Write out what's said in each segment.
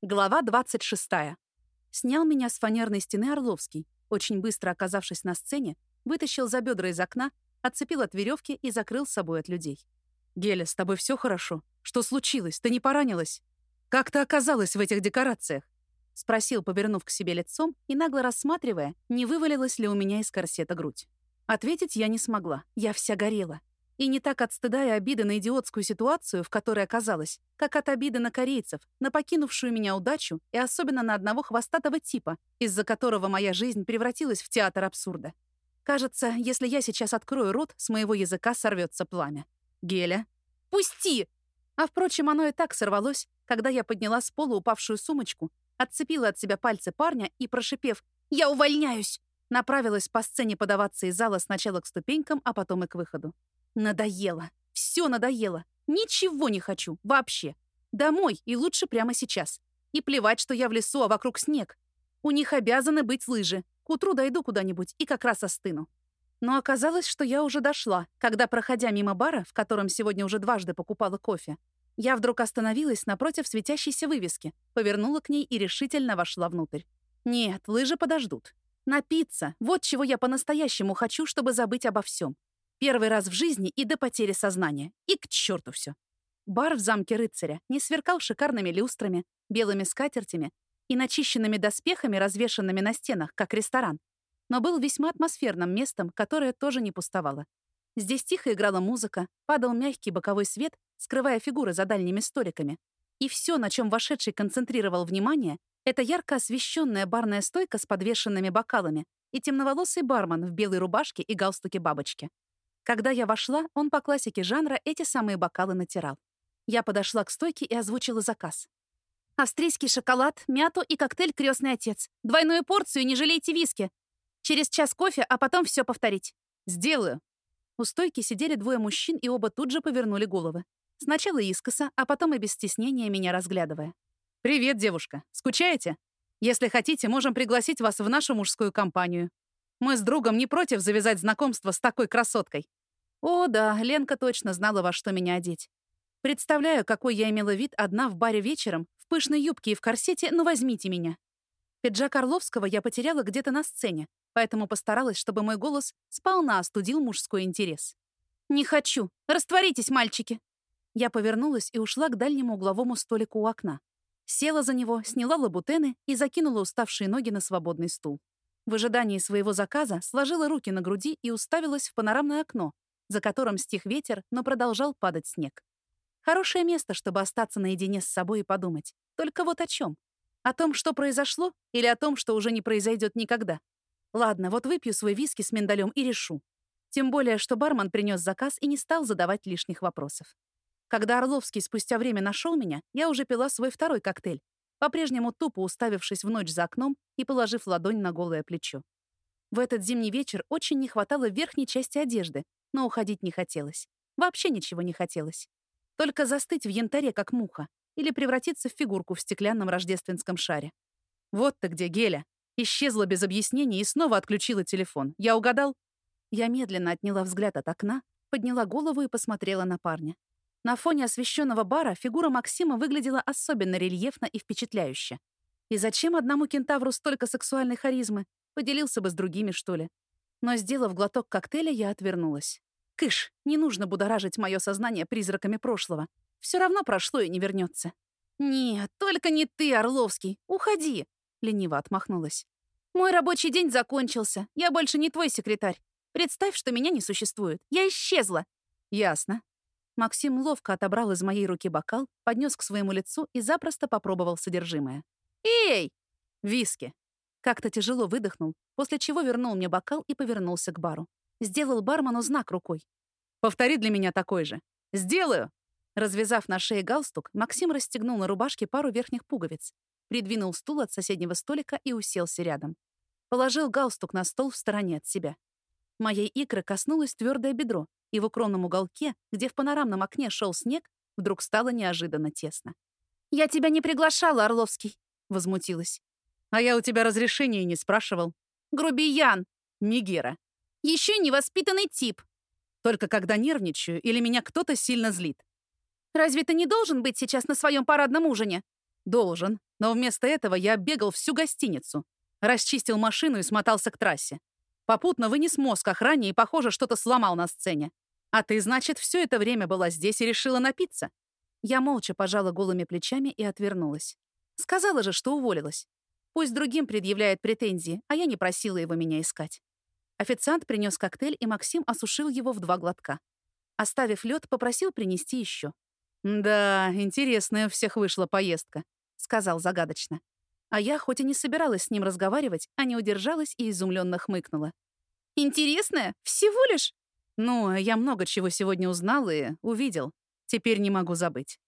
Глава 26. Снял меня с фанерной стены Орловский. Очень быстро оказавшись на сцене, вытащил за бедра из окна, отцепил от веревки и закрыл с собой от людей. «Геля, с тобой все хорошо? Что случилось? Ты не поранилась? Как ты оказалась в этих декорациях?» Спросил, повернув к себе лицом и нагло рассматривая, не вывалилась ли у меня из корсета грудь. Ответить я не смогла. Я вся горела. И не так от стыда и обиды на идиотскую ситуацию, в которой оказалась, как от обиды на корейцев, на покинувшую меня удачу и особенно на одного хвостатого типа, из-за которого моя жизнь превратилась в театр абсурда. Кажется, если я сейчас открою рот, с моего языка сорвется пламя. Геля. «Пусти!» А впрочем, оно и так сорвалось, когда я подняла с пола упавшую сумочку, отцепила от себя пальцы парня и, прошипев «Я увольняюсь!», направилась по сцене подаваться из зала сначала к ступенькам, а потом и к выходу. Надоело. Все надоело. Ничего не хочу. Вообще. Домой, и лучше прямо сейчас. И плевать, что я в лесу, а вокруг снег. У них обязаны быть лыжи. К утру дойду куда-нибудь и как раз остыну. Но оказалось, что я уже дошла, когда, проходя мимо бара, в котором сегодня уже дважды покупала кофе, я вдруг остановилась напротив светящейся вывески, повернула к ней и решительно вошла внутрь. Нет, лыжи подождут. Напиться — вот чего я по-настоящему хочу, чтобы забыть обо всем. Первый раз в жизни и до потери сознания. И к черту все. Бар в замке рыцаря не сверкал шикарными люстрами, белыми скатертями и начищенными доспехами, развешанными на стенах, как ресторан, но был весьма атмосферным местом, которое тоже не пустовало. Здесь тихо играла музыка, падал мягкий боковой свет, скрывая фигуры за дальними столиками. И все, на чем вошедший концентрировал внимание, это ярко освещенная барная стойка с подвешенными бокалами и темноволосый бармен в белой рубашке и галстуке бабочки. Когда я вошла, он по классике жанра эти самые бокалы натирал. Я подошла к стойке и озвучила заказ. «Австрийский шоколад, мяту и коктейль «Крестный отец». Двойную порцию, не жалейте виски. Через час кофе, а потом все повторить». «Сделаю». У стойки сидели двое мужчин, и оба тут же повернули головы. Сначала искоса, а потом и без стеснения меня разглядывая. «Привет, девушка. Скучаете? Если хотите, можем пригласить вас в нашу мужскую компанию. Мы с другом не против завязать знакомство с такой красоткой. О, да, Ленка точно знала, во что меня одеть. Представляю, какой я имела вид одна в баре вечером, в пышной юбке и в корсете, ну возьмите меня. Пиджак Орловского я потеряла где-то на сцене, поэтому постаралась, чтобы мой голос сполна остудил мужской интерес. «Не хочу! Растворитесь, мальчики!» Я повернулась и ушла к дальнему угловому столику у окна. Села за него, сняла лабутены и закинула уставшие ноги на свободный стул. В ожидании своего заказа сложила руки на груди и уставилась в панорамное окно, за которым стих ветер, но продолжал падать снег. Хорошее место, чтобы остаться наедине с собой и подумать. Только вот о чем? О том, что произошло, или о том, что уже не произойдет никогда? Ладно, вот выпью свой виски с миндалем и решу. Тем более, что бармен принес заказ и не стал задавать лишних вопросов. Когда Орловский спустя время нашел меня, я уже пила свой второй коктейль, по-прежнему тупо уставившись в ночь за окном и положив ладонь на голое плечо. В этот зимний вечер очень не хватало верхней части одежды, но уходить не хотелось. Вообще ничего не хотелось. Только застыть в янтаре, как муха, или превратиться в фигурку в стеклянном рождественском шаре. Вот ты где, Геля. Исчезла без объяснений и снова отключила телефон. Я угадал? Я медленно отняла взгляд от окна, подняла голову и посмотрела на парня. На фоне освещенного бара фигура Максима выглядела особенно рельефно и впечатляюще. И зачем одному кентавру столько сексуальной харизмы? Поделился бы с другими, что ли? Но, сделав глоток коктейля, я отвернулась. Кыш, не нужно будоражить мое сознание призраками прошлого. Все равно прошло и не вернется. «Нет, только не ты, Орловский. Уходи!» — лениво отмахнулась. «Мой рабочий день закончился. Я больше не твой секретарь. Представь, что меня не существует. Я исчезла». «Ясно». Максим ловко отобрал из моей руки бокал, поднес к своему лицу и запросто попробовал содержимое. «Эй!» «Виски». Как-то тяжело выдохнул, после чего вернул мне бокал и повернулся к бару. Сделал бармену знак рукой. «Повтори для меня такой же». «Сделаю!» Развязав на шее галстук, Максим расстегнул на рубашке пару верхних пуговиц, придвинул стул от соседнего столика и уселся рядом. Положил галстук на стол в стороне от себя. Моей икры коснулось твердое бедро, и в укромном уголке, где в панорамном окне шел снег, вдруг стало неожиданно тесно. «Я тебя не приглашала, Орловский», — возмутилась. А я у тебя разрешения не спрашивал. Грубиян. Мигера. Еще невоспитанный тип. Только когда нервничаю или меня кто-то сильно злит. Разве ты не должен быть сейчас на своем парадном ужине? Должен. Но вместо этого я бегал всю гостиницу. Расчистил машину и смотался к трассе. Попутно вынес мозг охране и, похоже, что-то сломал на сцене. А ты, значит, все это время была здесь и решила напиться? Я молча пожала голыми плечами и отвернулась. Сказала же, что уволилась. Пусть другим предъявляет претензии, а я не просила его меня искать. Официант принес коктейль, и Максим осушил его в два глотка. Оставив лед, попросил принести еще. «Да, интересная у всех вышла поездка», — сказал загадочно. А я, хоть и не собиралась с ним разговаривать, а не удержалась и изумленно хмыкнула. «Интересная? Всего лишь?» «Ну, я много чего сегодня узнал и увидел. Теперь не могу забыть».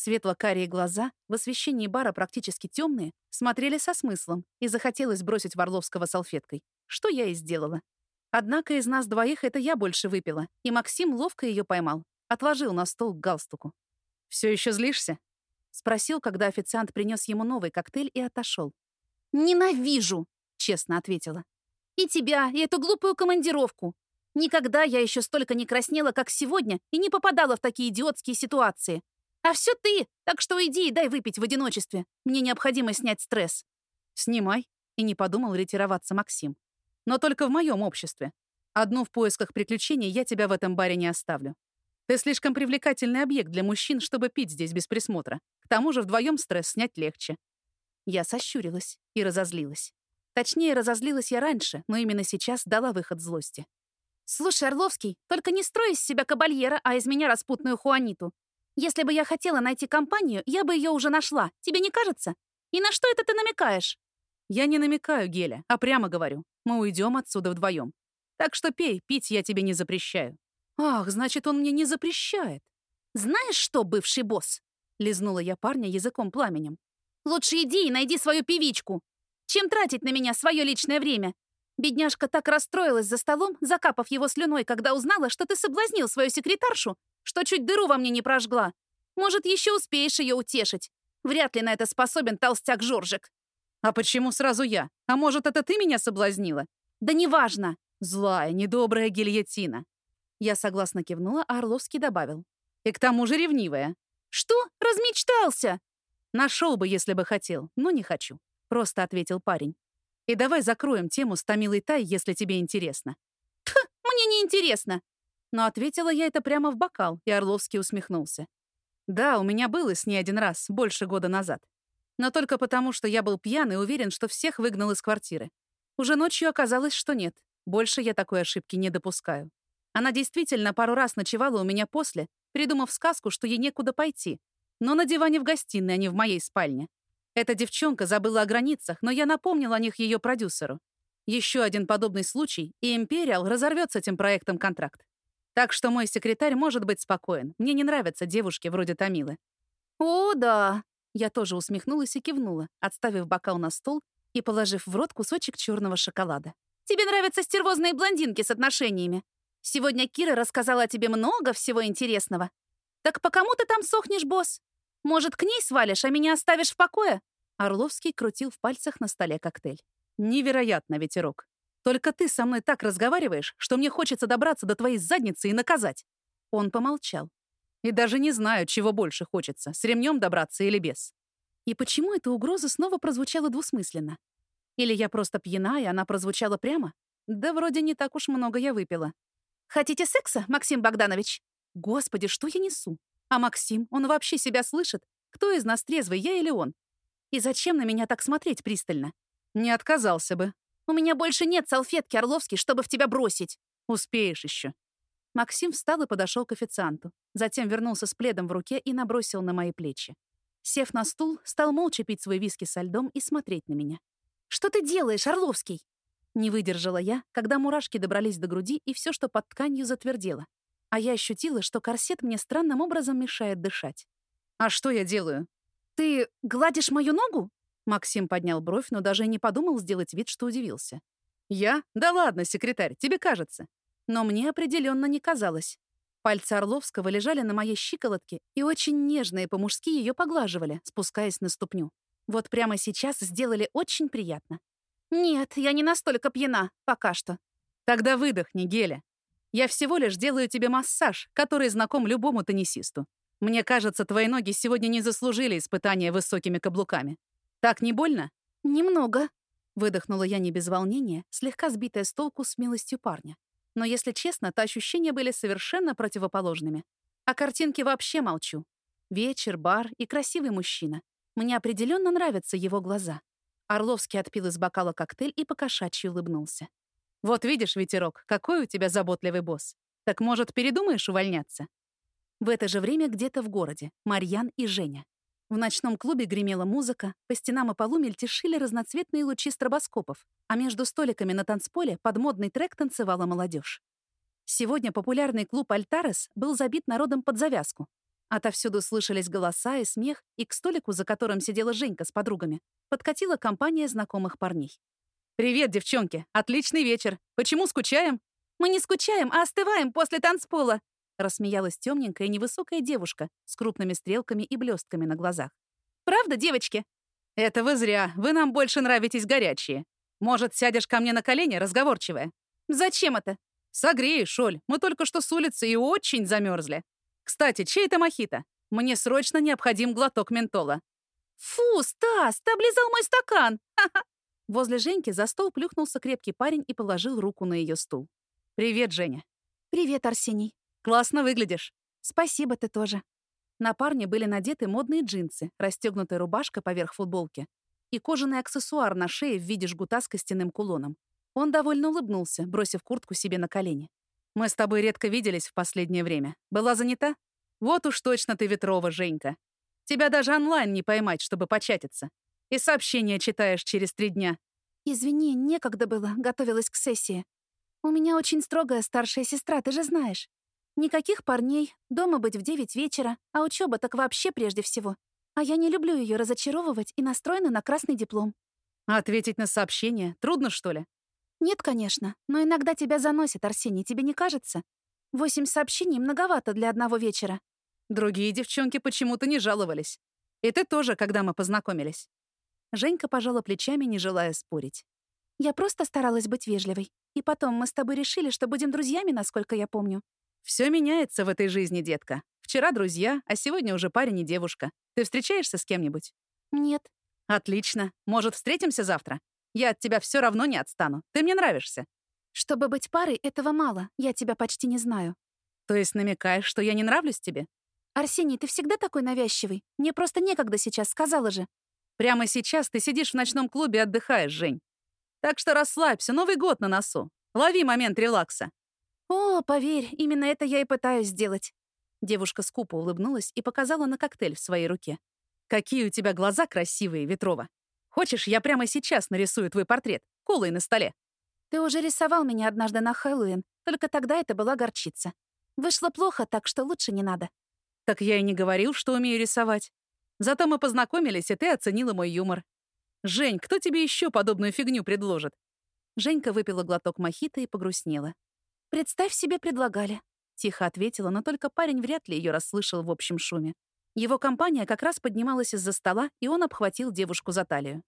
Светло-карие глаза, в освещении бара практически темные, смотрели со смыслом, и захотелось бросить Варловского салфеткой, что я и сделала. Однако из нас двоих это я больше выпила, и Максим ловко ее поймал, отложил на стол к галстуку. Все еще злишься?» — спросил, когда официант принес ему новый коктейль и отошел. «Ненавижу!» — честно ответила. «И тебя, и эту глупую командировку. Никогда я еще столько не краснела, как сегодня, и не попадала в такие идиотские ситуации. А все ты, так что иди и дай выпить в одиночестве. Мне необходимо снять стресс». «Снимай», — и не подумал ретироваться Максим. «Но только в моем обществе. Одну в поисках приключений я тебя в этом баре не оставлю. Ты слишком привлекательный объект для мужчин, чтобы пить здесь без присмотра. К тому же вдвоем стресс снять легче». Я сощурилась и разозлилась. Точнее, разозлилась я раньше, но именно сейчас дала выход злости. «Слушай, Орловский, только не строй из себя кабальера, а из меня распутную Хуаниту. Если бы я хотела найти компанию, я бы ее уже нашла. Тебе не кажется? И на что это ты намекаешь?» «Я не намекаю, Геля, а прямо говорю. Мы уйдем отсюда вдвоем. Так что пей, пить я тебе не запрещаю». «Ах, значит, он мне не запрещает». «Знаешь что, бывший босс?» — лизнула я парня языком пламенем. «Лучше иди и найди свою певичку. Чем тратить на меня свое личное время? Бедняжка так расстроилась за столом, закапав его слюной, когда узнала, что ты соблазнил свою секретаршу, что чуть дыру во мне не прожгла. Может, еще успеешь ее утешить. Вряд ли на это способен толстяк Жоржик. А почему сразу я? А может, это ты меня соблазнила? Да неважно. Злая, недобрая гильотина. Я согласно кивнула, а Орловский добавил. И к тому же ревнивая. Что? Размечтался? Нашел бы, если бы хотел, но не хочу. Просто ответил парень. И давай закроем тему с Томилой Тай, если тебе интересно». «Тх, мне не интересно!» Но ответила я это прямо в бокал, и Орловский усмехнулся. «Да, у меня было с ней один раз, больше года назад. Но только потому, что я был пьян и уверен, что всех выгнал из квартиры. Уже ночью оказалось, что нет. Больше я такой ошибки не допускаю. Она действительно пару раз ночевала у меня после, придумав сказку, что ей некуда пойти. Но на диване в гостиной, а не в моей спальне. Эта девчонка забыла о границах, но я напомнил о них ее продюсеру. Еще один подобный случай, и Империал разорвет с этим проектом контракт. Так что мой секретарь может быть спокоен. Мне не нравятся девушки вроде Томилы. «О, да!» Я тоже усмехнулась и кивнула, отставив бокал на стол и положив в рот кусочек черного шоколада. «Тебе нравятся стервозные блондинки с отношениями. Сегодня Кира рассказала о тебе много всего интересного. Так по кому ты там сохнешь, босс? Может, к ней свалишь, а меня оставишь в покое?» Орловский крутил в пальцах на столе коктейль. «Невероятно, ветерок. Только ты со мной так разговариваешь, что мне хочется добраться до твоей задницы и наказать». Он помолчал. «И даже не знаю, чего больше хочется, с ремнем добраться или без». И почему эта угроза снова прозвучала двусмысленно? Или я просто пьяна, и она прозвучала прямо? Да вроде не так уж много я выпила. «Хотите секса, Максим Богданович?» Господи, что я несу? А Максим, он вообще себя слышит? Кто из нас трезвый, я или он? И зачем на меня так смотреть пристально? Не отказался бы. У меня больше нет салфетки, Орловский, чтобы в тебя бросить. Успеешь еще. Максим встал и подошел к официанту. Затем вернулся с пледом в руке и набросил на мои плечи. Сев на стул, стал молча пить свой виски со льдом и смотреть на меня. «Что ты делаешь, Орловский?» Не выдержала я, когда мурашки добрались до груди, и все, что под тканью, затвердело а я ощутила, что корсет мне странным образом мешает дышать. «А что я делаю?» «Ты гладишь мою ногу?» Максим поднял бровь, но даже не подумал сделать вид, что удивился. «Я? Да ладно, секретарь, тебе кажется». Но мне определенно не казалось. Пальцы Орловского лежали на моей щиколотке и очень нежные по-мужски ее поглаживали, спускаясь на ступню. Вот прямо сейчас сделали очень приятно. «Нет, я не настолько пьяна, пока что». «Тогда выдохни, Геля. Я всего лишь делаю тебе массаж, который знаком любому теннисисту. Мне кажется, твои ноги сегодня не заслужили испытания высокими каблуками. Так не больно? Немного. Выдохнула я не без волнения, слегка сбитая с толку смелостью парня. Но, если честно, то ощущения были совершенно противоположными. О картинке вообще молчу. Вечер, бар и красивый мужчина. Мне определенно нравятся его глаза. Орловский отпил из бокала коктейль и покошачьи улыбнулся. «Вот видишь, ветерок, какой у тебя заботливый босс. Так, может, передумаешь увольняться?» В это же время где-то в городе Марьян и Женя. В ночном клубе гремела музыка, по стенам и полу мельтешили разноцветные лучи стробоскопов, а между столиками на танцполе под модный трек танцевала молодежь. Сегодня популярный клуб «Альтарес» был забит народом под завязку. Отовсюду слышались голоса и смех, и к столику, за которым сидела Женька с подругами, подкатила компания знакомых парней. «Привет, девчонки! Отличный вечер! Почему скучаем?» «Мы не скучаем, а остываем после танцпола!» Рассмеялась темненькая невысокая девушка с крупными стрелками и блестками на глазах. «Правда, девочки?» «Это вы зря. Вы нам больше нравитесь горячие. Может, сядешь ко мне на колени, разговорчивая?» «Зачем это?» «Согреешь, Шоль. Мы только что с улицы и очень замерзли. Кстати, чей это мохито? Мне срочно необходим глоток ментола». «Фу, Стас, ты облизал мой стакан!» Возле Женьки за стол плюхнулся крепкий парень и положил руку на ее стул. «Привет, Женя». «Привет, Арсений». Классно выглядишь. Спасибо, ты тоже. На парне были надеты модные джинсы, расстегнутая рубашка поверх футболки и кожаный аксессуар на шее в виде жгута с костяным кулоном. Он довольно улыбнулся, бросив куртку себе на колени. «Мы с тобой редко виделись в последнее время. Была занята? Вот уж точно ты Ветрова, Женька. Тебя даже онлайн не поймать, чтобы початиться. И сообщения читаешь через три дня». «Извини, некогда было, готовилась к сессии. У меня очень строгая старшая сестра, ты же знаешь. Никаких парней, дома быть в девять вечера, а учеба так вообще прежде всего. А я не люблю ее разочаровывать и настроена на красный диплом. А ответить на сообщение трудно, что ли? Нет, конечно, но иногда тебя заносит, Арсений, тебе не кажется? Восемь сообщений многовато для одного вечера. Другие девчонки почему-то не жаловались. И ты тоже, когда мы познакомились. Женька пожала плечами, не желая спорить. Я просто старалась быть вежливой. И потом мы с тобой решили, что будем друзьями, насколько я помню. Все меняется в этой жизни, детка. Вчера друзья, а сегодня уже парень и девушка. Ты встречаешься с кем-нибудь? Нет. Отлично. Может, встретимся завтра? Я от тебя все равно не отстану. Ты мне нравишься. Чтобы быть парой, этого мало. Я тебя почти не знаю. То есть намекаешь, что я не нравлюсь тебе? Арсений, ты всегда такой навязчивый. Мне просто некогда сейчас, сказала же. Прямо сейчас ты сидишь в ночном клубе и отдыхаешь, Жень. Так что расслабься, Новый год на носу. Лови момент релакса. «О, поверь, именно это я и пытаюсь сделать». Девушка скупо улыбнулась и показала на коктейль в своей руке. «Какие у тебя глаза красивые, Ветрова! Хочешь, я прямо сейчас нарисую твой портрет, колой на столе?» «Ты уже рисовал меня однажды на Хэллоуин, только тогда это была горчица. Вышло плохо, так что лучше не надо». «Так я и не говорил, что умею рисовать. Зато мы познакомились, и ты оценила мой юмор. Жень, кто тебе еще подобную фигню предложит?» Женька выпила глоток мохито и погрустнела. «Представь себе, предлагали», — тихо ответила, но только парень вряд ли ее расслышал в общем шуме. Его компания как раз поднималась из-за стола, и он обхватил девушку за талию.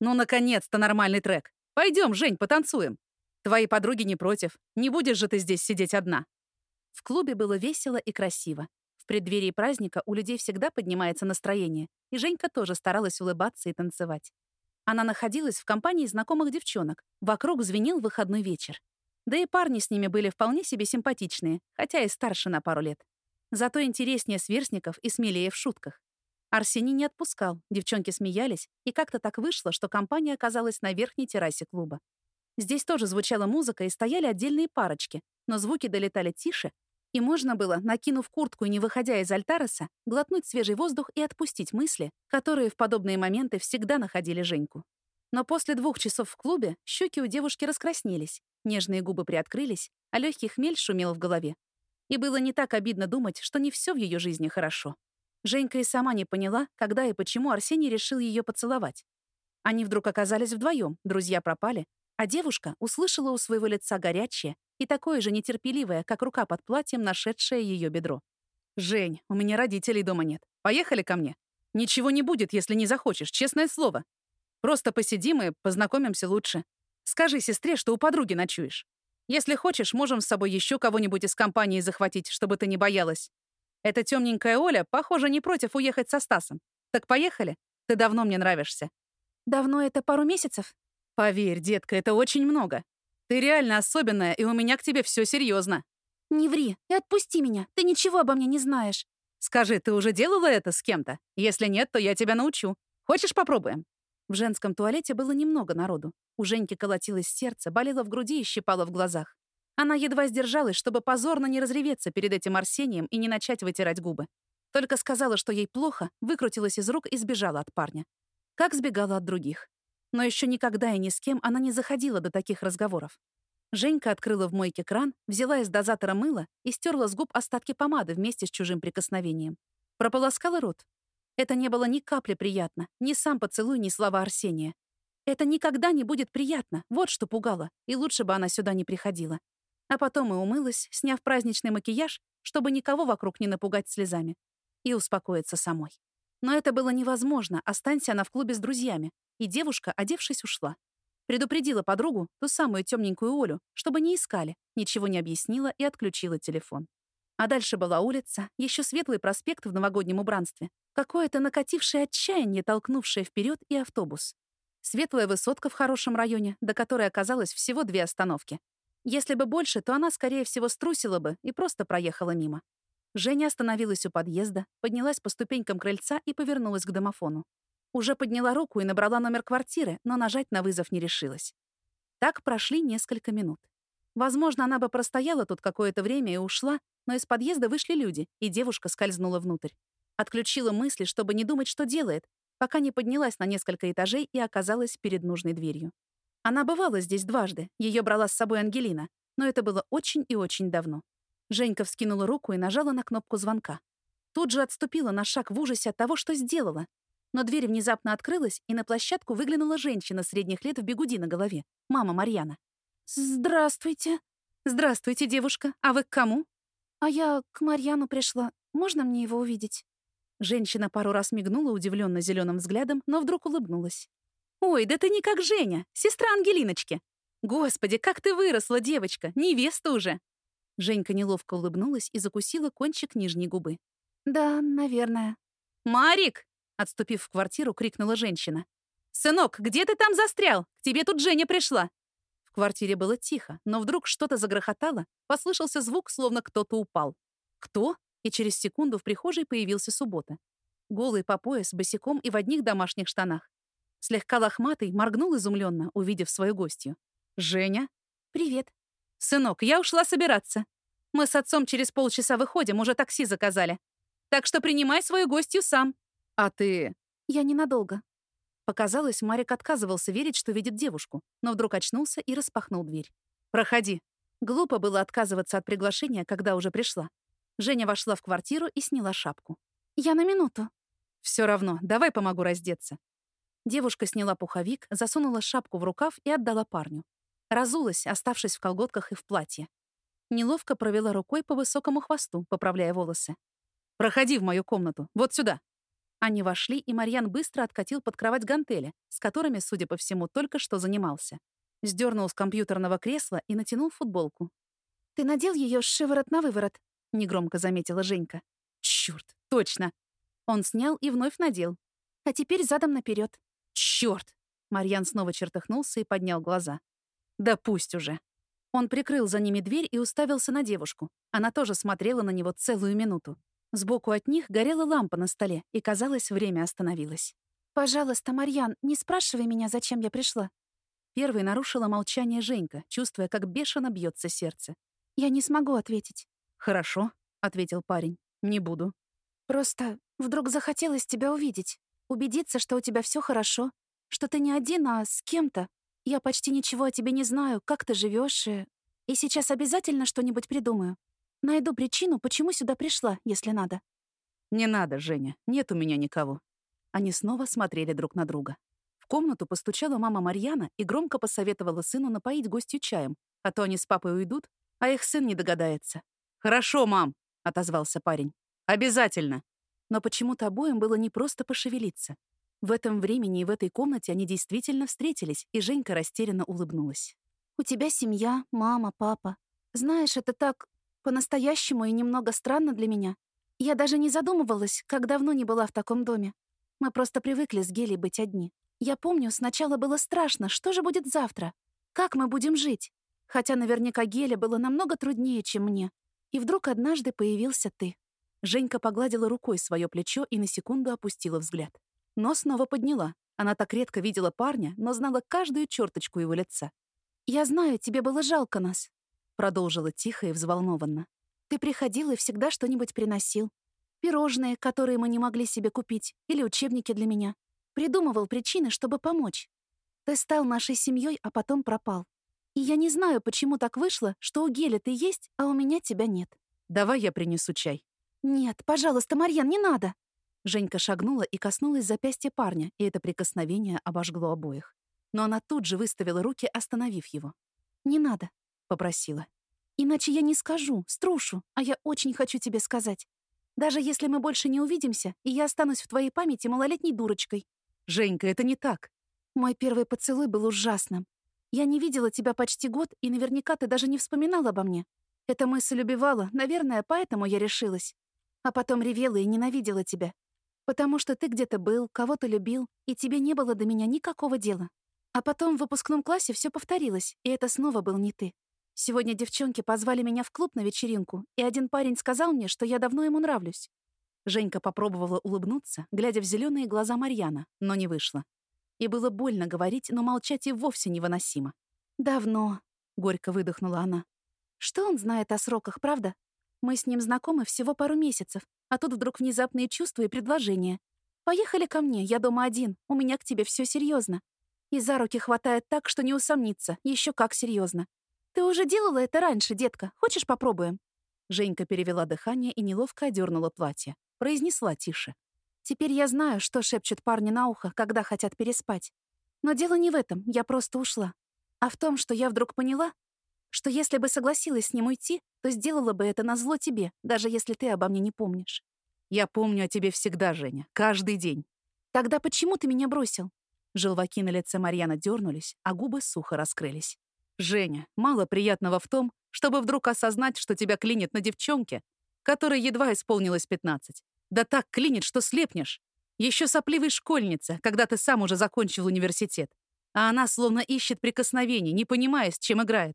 «Ну, наконец-то нормальный трек! Пойдем, Жень, потанцуем! Твои подруги не против, не будешь же ты здесь сидеть одна!» В клубе было весело и красиво. В преддверии праздника у людей всегда поднимается настроение, и Женька тоже старалась улыбаться и танцевать. Она находилась в компании знакомых девчонок. Вокруг звенел выходной вечер. Да и парни с ними были вполне себе симпатичные, хотя и старше на пару лет. Зато интереснее сверстников и смелее в шутках. Арсений не отпускал, девчонки смеялись, и как-то так вышло, что компания оказалась на верхней террасе клуба. Здесь тоже звучала музыка и стояли отдельные парочки, но звуки долетали тише, и можно было, накинув куртку и не выходя из альтареса, глотнуть свежий воздух и отпустить мысли, которые в подобные моменты всегда находили Женьку. Но после двух часов в клубе щеки у девушки раскраснелись, Нежные губы приоткрылись, а легкий хмель шумел в голове. И было не так обидно думать, что не все в ее жизни хорошо. Женька и сама не поняла, когда и почему Арсений решил ее поцеловать. Они вдруг оказались вдвоем, друзья пропали, а девушка услышала у своего лица горячее и такое же нетерпеливое, как рука под платьем, нашедшее ее бедро. «Жень, у меня родителей дома нет. Поехали ко мне. Ничего не будет, если не захочешь, честное слово. Просто посидим и познакомимся лучше. Скажи сестре, что у подруги ночуешь. Если хочешь, можем с собой еще кого-нибудь из компании захватить, чтобы ты не боялась. Эта темненькая Оля, похоже, не против уехать со Стасом. Так поехали? Ты давно мне нравишься. Давно это пару месяцев? Поверь, детка, это очень много. Ты реально особенная, и у меня к тебе все серьезно. Не ври и отпусти меня. Ты ничего обо мне не знаешь. Скажи, ты уже делала это с кем-то? Если нет, то я тебя научу. Хочешь, попробуем? В женском туалете было немного народу. У Женьки колотилось сердце, болело в груди и щипало в глазах. Она едва сдержалась, чтобы позорно не разреветься перед этим Арсением и не начать вытирать губы. Только сказала, что ей плохо, выкрутилась из рук и сбежала от парня. Как сбегала от других. Но еще никогда и ни с кем она не заходила до таких разговоров. Женька открыла в мойке кран, взяла из дозатора мыло и стерла с губ остатки помады вместе с чужим прикосновением. Прополоскала рот. Это не было ни капли приятно, ни сам поцелуй, ни слова Арсения. Это никогда не будет приятно, вот что пугало, и лучше бы она сюда не приходила. А потом и умылась, сняв праздничный макияж, чтобы никого вокруг не напугать слезами. И успокоиться самой. Но это было невозможно, останься она в клубе с друзьями. И девушка, одевшись, ушла. Предупредила подругу, ту самую темненькую Олю, чтобы не искали, ничего не объяснила и отключила телефон. А дальше была улица, еще светлый проспект в новогоднем убранстве, какое-то накатившее отчаяние, толкнувшее вперед и автобус. Светлая высотка в хорошем районе, до которой оказалось всего две остановки. Если бы больше, то она, скорее всего, струсила бы и просто проехала мимо. Женя остановилась у подъезда, поднялась по ступенькам крыльца и повернулась к домофону. Уже подняла руку и набрала номер квартиры, но нажать на вызов не решилась. Так прошли несколько минут. Возможно, она бы простояла тут какое-то время и ушла, но из подъезда вышли люди, и девушка скользнула внутрь. Отключила мысли, чтобы не думать, что делает, пока не поднялась на несколько этажей и оказалась перед нужной дверью. Она бывала здесь дважды, ее брала с собой Ангелина, но это было очень и очень давно. Женька вскинула руку и нажала на кнопку звонка. Тут же отступила на шаг в ужасе от того, что сделала. Но дверь внезапно открылась, и на площадку выглянула женщина средних лет в бегуди на голове, мама Марьяна. «Здравствуйте». «Здравствуйте, девушка. А вы к кому?» «А я к Марьяну пришла. Можно мне его увидеть?» Женщина пару раз мигнула удивленно зеленым взглядом, но вдруг улыбнулась. «Ой, да ты не как Женя, сестра Ангелиночки. Господи, как ты выросла, девочка, невеста уже!» Женька неловко улыбнулась и закусила кончик нижней губы. «Да, наверное». «Марик!» — отступив в квартиру, крикнула женщина. «Сынок, где ты там застрял? К тебе тут Женя пришла!» В квартире было тихо, но вдруг что-то загрохотало, послышался звук, словно кто-то упал. «Кто?» И через секунду в прихожей появился суббота. Голый по пояс, босиком и в одних домашних штанах. Слегка лохматый моргнул изумленно, увидев свою гостью. «Женя?» «Привет». «Сынок, я ушла собираться. Мы с отцом через полчаса выходим, уже такси заказали. Так что принимай свою гостью сам. А ты...» «Я ненадолго». Показалось, Марик отказывался верить, что видит девушку, но вдруг очнулся и распахнул дверь. «Проходи». Глупо было отказываться от приглашения, когда уже пришла. Женя вошла в квартиру и сняла шапку. «Я на минуту». Все равно, давай помогу раздеться». Девушка сняла пуховик, засунула шапку в рукав и отдала парню. Разулась, оставшись в колготках и в платье. Неловко провела рукой по высокому хвосту, поправляя волосы. «Проходи в мою комнату, вот сюда». Они вошли, и Марьян быстро откатил под кровать гантели, с которыми, судя по всему, только что занимался. Сдернул с компьютерного кресла и натянул футболку. «Ты надел ее шиворот на выворот», — негромко заметила Женька. «Чёрт, точно!» Он снял и вновь надел. «А теперь задом наперед. Черт! Марьян снова чертыхнулся и поднял глаза. Да пусть уже. Он прикрыл за ними дверь и уставился на девушку. Она тоже смотрела на него целую минуту. Сбоку от них горела лампа на столе, и, казалось, время остановилось. «Пожалуйста, Марьян, не спрашивай меня, зачем я пришла». Первой нарушила молчание Женька, чувствуя, как бешено бьется сердце. «Я не смогу ответить». «Хорошо», — ответил парень. «Не буду». «Просто вдруг захотелось тебя увидеть. Убедиться, что у тебя все хорошо, что ты не один, а с кем-то. Я почти ничего о тебе не знаю, как ты живешь, и... И сейчас обязательно что-нибудь придумаю. Найду причину, почему сюда пришла, если надо». «Не надо, Женя, нет у меня никого». Они снова смотрели друг на друга. В комнату постучала мама Марьяна и громко посоветовала сыну напоить гостью чаем, а то они с папой уйдут, а их сын не догадается. «Хорошо, мам», — отозвался парень. «Обязательно». Но почему-то обоим было не просто пошевелиться. В этом времени и в этой комнате они действительно встретились, и Женька растерянно улыбнулась. «У тебя семья, мама, папа. Знаешь, это так по-настоящему и немного странно для меня. Я даже не задумывалась, как давно не была в таком доме. Мы просто привыкли с Гелей быть одни. Я помню, сначала было страшно, что же будет завтра? Как мы будем жить? Хотя наверняка Геле было намного труднее, чем мне. И вдруг однажды появился ты. Женька погладила рукой свое плечо и на секунду опустила взгляд. Но снова подняла. Она так редко видела парня, но знала каждую черточку его лица. «Я знаю, тебе было жалко нас», — продолжила тихо и взволнованно. «Ты приходил и всегда что-нибудь приносил. Пирожные, которые мы не могли себе купить, или учебники для меня. Придумывал причины, чтобы помочь. Ты стал нашей семьей, а потом пропал. И я не знаю, почему так вышло, что у Геля ты есть, а у меня тебя нет. Давай я принесу чай. Нет, пожалуйста, Марьян, не надо. Женька шагнула и коснулась запястья парня, и это прикосновение обожгло обоих. Но она тут же выставила руки, остановив его. «Не надо», — попросила. «Иначе я не скажу, струшу, а я очень хочу тебе сказать. Даже если мы больше не увидимся, и я останусь в твоей памяти малолетней дурочкой». «Женька, это не так». Мой первый поцелуй был ужасным. Я не видела тебя почти год, и наверняка ты даже не вспоминал обо мне. Эта мысль убивала, наверное, поэтому я решилась. А потом ревела и ненавидела тебя. Потому что ты где-то был, кого-то любил, и тебе не было до меня никакого дела. А потом в выпускном классе все повторилось, и это снова был не ты. Сегодня девчонки позвали меня в клуб на вечеринку, и один парень сказал мне, что я давно ему нравлюсь. Женька попробовала улыбнуться, глядя в зеленые глаза Марьяна, но не вышло. И было больно говорить, но молчать и вовсе невыносимо. «Давно», — горько выдохнула она. «Что он знает о сроках, правда? Мы с ним знакомы всего пару месяцев, а тут вдруг внезапные чувства и предложения. Поехали ко мне, я дома один, у меня к тебе все серьезно. И за руки хватает так, что не усомниться, еще как серьезно. Ты уже делала это раньше, детка, хочешь попробуем?» Женька перевела дыхание и неловко одернула платье. Произнесла тише. Теперь я знаю, что шепчут парни на ухо, когда хотят переспать. Но дело не в этом, я просто ушла. А в том, что я вдруг поняла, что если бы согласилась с ним уйти, то сделала бы это на зло тебе, даже если ты обо мне не помнишь. Я помню о тебе всегда, Женя, каждый день. Тогда почему ты меня бросил? Желваки на лице Марьяна дернулись, а губы сухо раскрылись. Женя, мало приятного в том, чтобы вдруг осознать, что тебя клинит на девчонке, которой едва исполнилось 15. Да так клинит, что слепнешь. Еще сопливой школьница, когда ты сам уже закончил университет. А она словно ищет прикосновений, не понимая, с чем играет.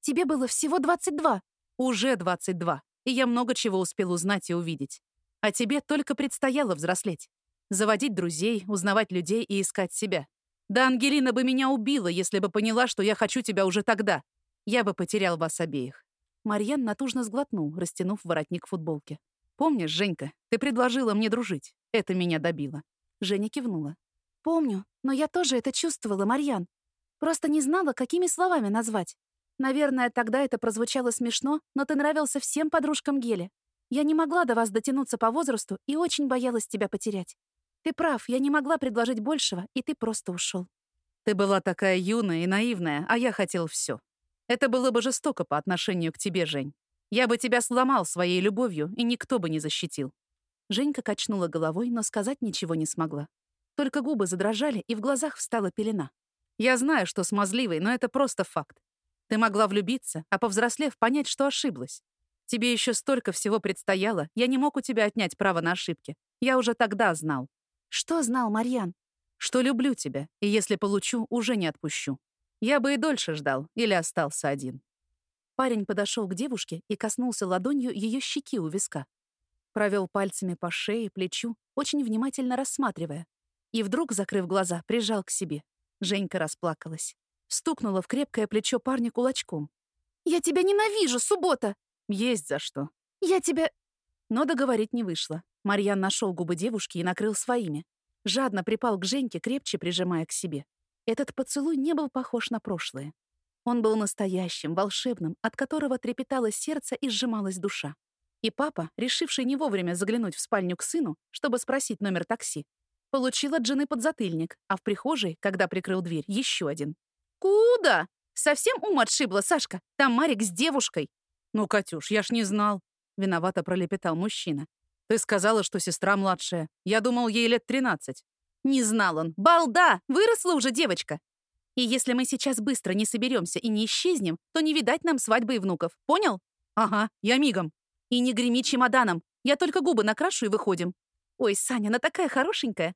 Тебе было всего 22. Уже 22. И я много чего успел узнать и увидеть. А тебе только предстояло взрослеть. Заводить друзей, узнавать людей и искать себя. Да Ангелина бы меня убила, если бы поняла, что я хочу тебя уже тогда. Я бы потерял вас обеих. Марьян натужно сглотнул, растянув воротник футболки. Помнишь, Женька, ты предложила мне дружить. Это меня добило. Женя кивнула. Помню, но я тоже это чувствовала, Марьян. Просто не знала, какими словами назвать. Наверное, тогда это прозвучало смешно, но ты нравился всем подружкам Гели. Я не могла до вас дотянуться по возрасту и очень боялась тебя потерять. Ты прав, я не могла предложить большего, и ты просто ушел. Ты была такая юная и наивная, а я хотел все. Это было бы жестоко по отношению к тебе, Жень. Я бы тебя сломал своей любовью, и никто бы не защитил». Женька качнула головой, но сказать ничего не смогла. Только губы задрожали, и в глазах встала пелена. «Я знаю, что смазливый, но это просто факт. Ты могла влюбиться, а повзрослев понять, что ошиблась. Тебе еще столько всего предстояло, я не мог у тебя отнять право на ошибки. Я уже тогда знал». «Что знал, Марьян?» «Что люблю тебя, и если получу, уже не отпущу. Я бы и дольше ждал, или остался один». Парень подошел к девушке и коснулся ладонью ее щеки у виска. Провел пальцами по шее, плечу, очень внимательно рассматривая. И вдруг, закрыв глаза, прижал к себе. Женька расплакалась. Стукнула в крепкое плечо парня кулачком. «Я тебя ненавижу, суббота!» «Есть за что». «Я тебя...» Но договорить не вышло. Марьян нашел губы девушки и накрыл своими. Жадно припал к Женьке, крепче прижимая к себе. Этот поцелуй не был похож на прошлое. Он был настоящим, волшебным, от которого трепетало сердце и сжималась душа. И папа, решивший не вовремя заглянуть в спальню к сыну, чтобы спросить номер такси, получил от жены подзатыльник, а в прихожей, когда прикрыл дверь, еще один. «Куда? Совсем ум отшибла, Сашка? Там Марик с девушкой». «Ну, Катюш, я ж не знал», — виновато пролепетал мужчина. «Ты сказала, что сестра младшая. Я думал, ей лет тринадцать». «Не знал он. Балда! Выросла уже девочка. И если мы сейчас быстро не соберемся и не исчезнем, то не видать нам свадьбы и внуков. Понял? Ага, я мигом. И не греми чемоданом. Я только губы накрашу и выходим. Ой, Саня, она такая хорошенькая.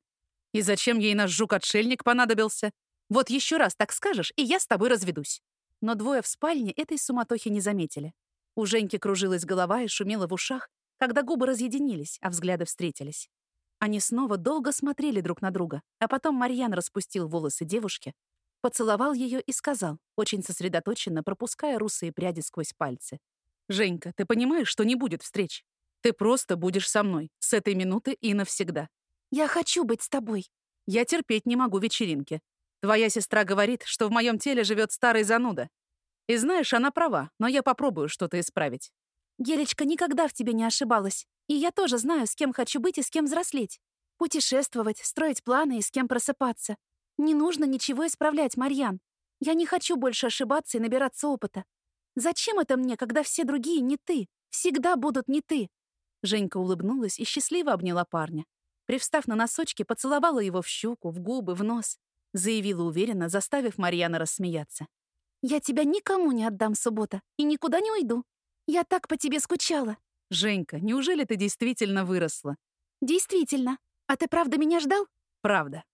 И зачем ей наш жук-отшельник понадобился? Вот еще раз так скажешь, и я с тобой разведусь. Но двое в спальне этой суматохи не заметили. У Женьки кружилась голова и шумела в ушах, когда губы разъединились, а взгляды встретились. Они снова долго смотрели друг на друга, а потом Марьян распустил волосы девушки, поцеловал ее и сказал, очень сосредоточенно пропуская русые пряди сквозь пальцы. «Женька, ты понимаешь, что не будет встреч? Ты просто будешь со мной, с этой минуты и навсегда». «Я хочу быть с тобой». «Я терпеть не могу вечеринки. Твоя сестра говорит, что в моем теле живет старый зануда. И знаешь, она права, но я попробую что-то исправить. Гелечка никогда в тебе не ошибалась. И я тоже знаю, с кем хочу быть и с кем взрослеть. Путешествовать, строить планы и с кем просыпаться. Не нужно ничего исправлять, Марьян. Я не хочу больше ошибаться и набираться опыта. Зачем это мне, когда все другие не ты? Всегда будут не ты. Женька улыбнулась и счастливо обняла парня. Привстав на носочки, поцеловала его в щеку, в губы, в нос. Заявила уверенно, заставив Марьяна рассмеяться. «Я тебя никому не отдам, суббота, и никуда не уйду. Я так по тебе скучала». «Женька, неужели ты действительно выросла?» «Действительно. А ты правда меня ждал?» «Правда.